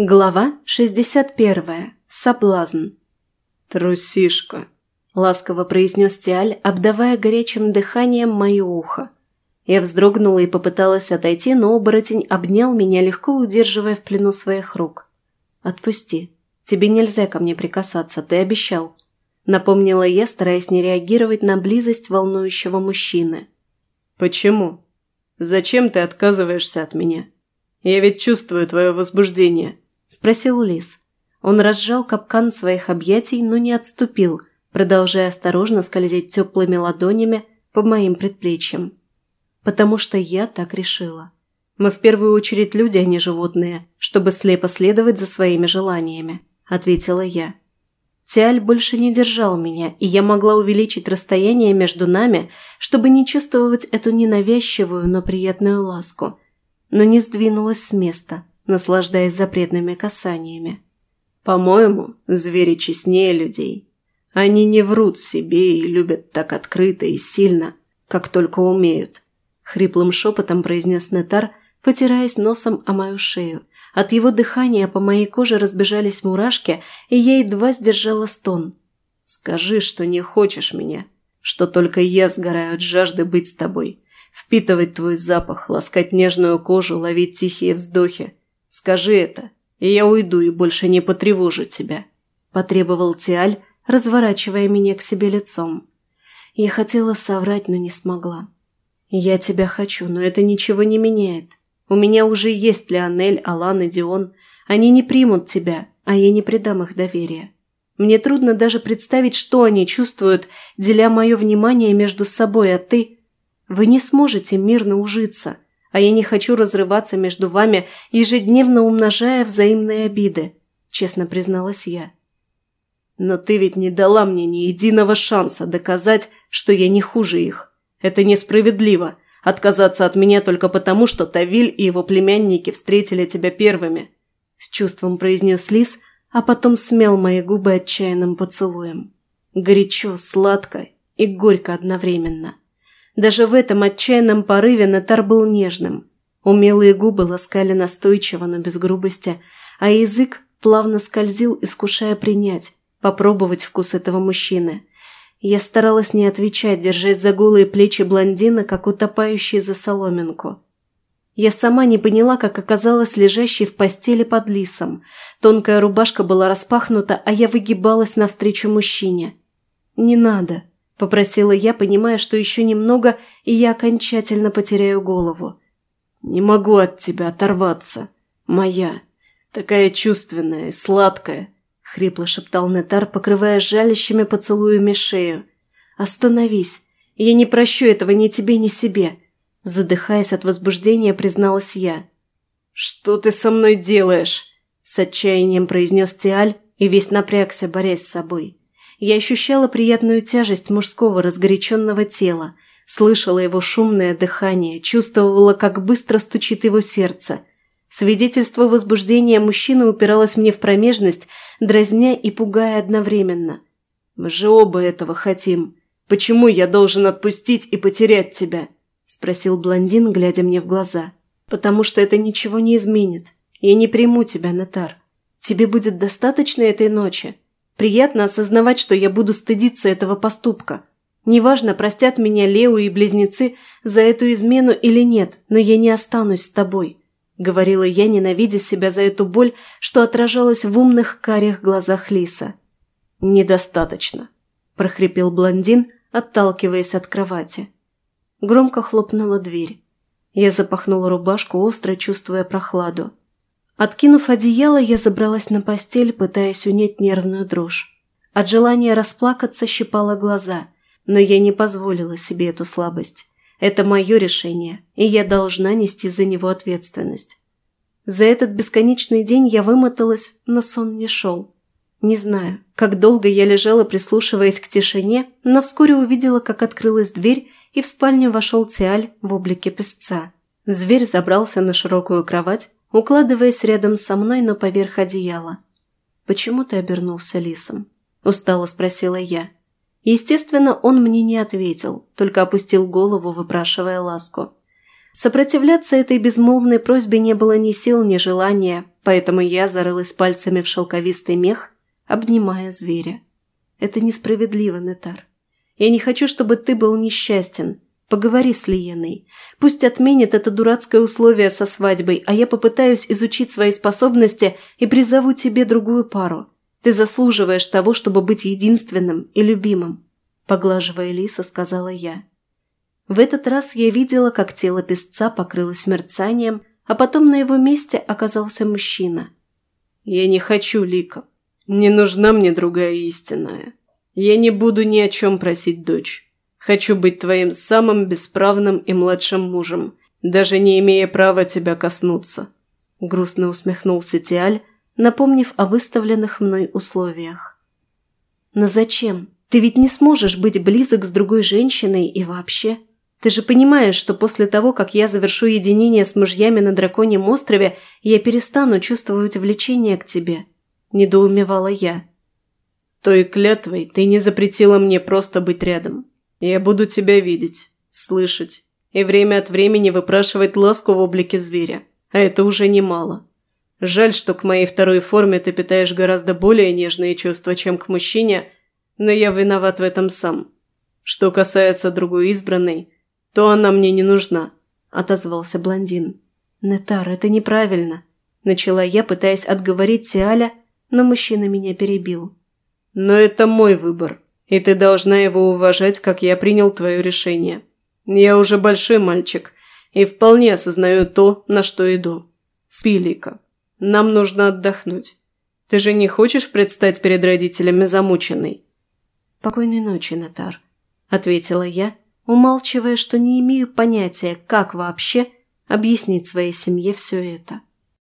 Глава 61. Соблазн. «Трусишка», – ласково произнес Тиаль, обдавая горячим дыханием мое ухо. Я вздрогнула и попыталась отойти, но оборотень обнял меня, легко удерживая в плену своих рук. «Отпусти. Тебе нельзя ко мне прикасаться, ты обещал», – напомнила я, стараясь не реагировать на близость волнующего мужчины. «Почему? Зачем ты отказываешься от меня? Я ведь чувствую твое возбуждение». – спросил Лис. Он разжал капкан своих объятий, но не отступил, продолжая осторожно скользить теплыми ладонями по моим предплечьям. Потому что я так решила. Мы в первую очередь люди, а не животные, чтобы слепо следовать за своими желаниями, ответила я. Тиаль больше не держал меня, и я могла увеличить расстояние между нами, чтобы не чувствовать эту ненавязчивую, но приятную ласку. Но не сдвинулась с места, наслаждаясь запретными касаниями. «По-моему, звери честнее людей. Они не врут себе и любят так открыто и сильно, как только умеют», — хриплым шепотом произнес Нетар, потираясь носом о мою шею. От его дыхания по моей коже разбежались мурашки, и я едва сдержала стон. «Скажи, что не хочешь меня, что только я сгораю от жажды быть с тобой, впитывать твой запах, ласкать нежную кожу, ловить тихие вздохи, Скажи это, и я уйду и больше не потревожу тебя», – потребовал Тиаль, разворачивая меня к себе лицом. Я хотела соврать, но не смогла. «Я тебя хочу, но это ничего не меняет. У меня уже есть Леонель, Алан и Дион. Они не примут тебя, а я не предам их доверия. Мне трудно даже представить, что они чувствуют, деля мое внимание между собой, а ты... Вы не сможете мирно ужиться а я не хочу разрываться между вами, ежедневно умножая взаимные обиды», – честно призналась я. «Но ты ведь не дала мне ни единого шанса доказать, что я не хуже их. Это несправедливо – отказаться от меня только потому, что Тавиль и его племянники встретили тебя первыми», – с чувством произнес Лис, а потом смел мои губы отчаянным поцелуем. Горячо, сладко и горько одновременно – даже в этом отчаянном порыве Натар был нежным. Умелые губы ласкали настойчиво, но без грубости, а язык плавно скользил, искушая принять, попробовать вкус этого мужчины. Я старалась не отвечать, держась за голые плечи блондина, как утопающий за соломинку. Я сама не поняла, как оказалась лежащей в постели под лисом. Тонкая рубашка была распахнута, а я выгибалась навстречу мужчине. «Не надо», – попросила я, понимая, что еще немного, и я окончательно потеряю голову. «Не могу от тебя оторваться. Моя. Такая чувственная и сладкая», – хрипло шептал Нетар, покрывая жалящими поцелуями шею. «Остановись. Я не прощу этого ни тебе, ни себе», – задыхаясь от возбуждения, призналась я. «Что ты со мной делаешь?» – с отчаянием произнес Тиаль и весь напрягся, борясь с собой. Я ощущала приятную тяжесть мужского разгоряченного тела, слышала его шумное дыхание, чувствовала, как быстро стучит его сердце. Свидетельство возбуждения мужчины упиралось мне в промежность, дразня и пугая одновременно. «Мы же оба этого хотим. Почему я должен отпустить и потерять тебя?» – спросил блондин, глядя мне в глаза. «Потому что это ничего не изменит. Я не приму тебя, Натар. Тебе будет достаточно этой ночи?» Приятно осознавать, что я буду стыдиться этого поступка. Неважно, простят меня Лео и близнецы за эту измену или нет, но я не останусь с тобой», — говорила я, ненавидя себя за эту боль, что отражалась в умных карих глазах Лиса. «Недостаточно», — прохрипел блондин, отталкиваясь от кровати. Громко хлопнула дверь. Я запахнула рубашку, остро чувствуя прохладу. Откинув одеяло, я забралась на постель, пытаясь унять нервную дрожь. От желания расплакаться щипала глаза, но я не позволила себе эту слабость. Это мое решение, и я должна нести за него ответственность. За этот бесконечный день я вымоталась, но сон не шел. Не знаю, как долго я лежала, прислушиваясь к тишине, но вскоре увидела, как открылась дверь, и в спальню вошел Тиаль в облике песца. Зверь забрался на широкую кровать, укладываясь рядом со мной, но поверх одеяла. «Почему ты обернулся лисом?» – устало спросила я. Естественно, он мне не ответил, только опустил голову, выпрашивая ласку. Сопротивляться этой безмолвной просьбе не было ни сил, ни желания, поэтому я зарылась пальцами в шелковистый мех, обнимая зверя. Это несправедливо, Нетар. Я не хочу, чтобы ты был несчастен. Поговори с Лиеной. Пусть отменит это дурацкое условие со свадьбой, а я попытаюсь изучить свои способности и призову тебе другую пару. Ты заслуживаешь того, чтобы быть единственным и любимым», – поглаживая Лиса, сказала я. В этот раз я видела, как тело песца покрылось мерцанием, а потом на его месте оказался мужчина. «Я не хочу, Лика. Не нужна мне другая истинная. Я не буду ни о чем просить дочь. Хочу быть твоим самым бесправным и младшим мужем, даже не имея права тебя коснуться». Грустно усмехнулся Тиаль, напомнив о выставленных мной условиях. «Но зачем? Ты ведь не сможешь быть близок с другой женщиной и вообще. Ты же понимаешь, что после того, как я завершу единение с мужьями на Драконьем острове, я перестану чувствовать влечение к тебе», – недоумевала я. «Той клятвой ты не запретила мне просто быть рядом. Я буду тебя видеть, слышать и время от времени выпрашивать ласку в облике зверя, а это уже немало. Жаль, что к моей второй форме ты питаешь гораздо более нежные чувства, чем к мужчине, но я виноват в этом сам. Что касается другой избранной, то она мне не нужна», – отозвался блондин. «Нетар, это неправильно», – начала я, пытаясь отговорить Тиаля, но мужчина меня перебил. «Но это мой выбор, и ты должна его уважать, как я принял твое решение. Я уже большой мальчик и вполне осознаю то, на что иду. Спи, Лика. Нам нужно отдохнуть. Ты же не хочешь предстать перед родителями замученной?» «Покойной ночи, Натар», – ответила я, умалчивая, что не имею понятия, как вообще объяснить своей семье все это.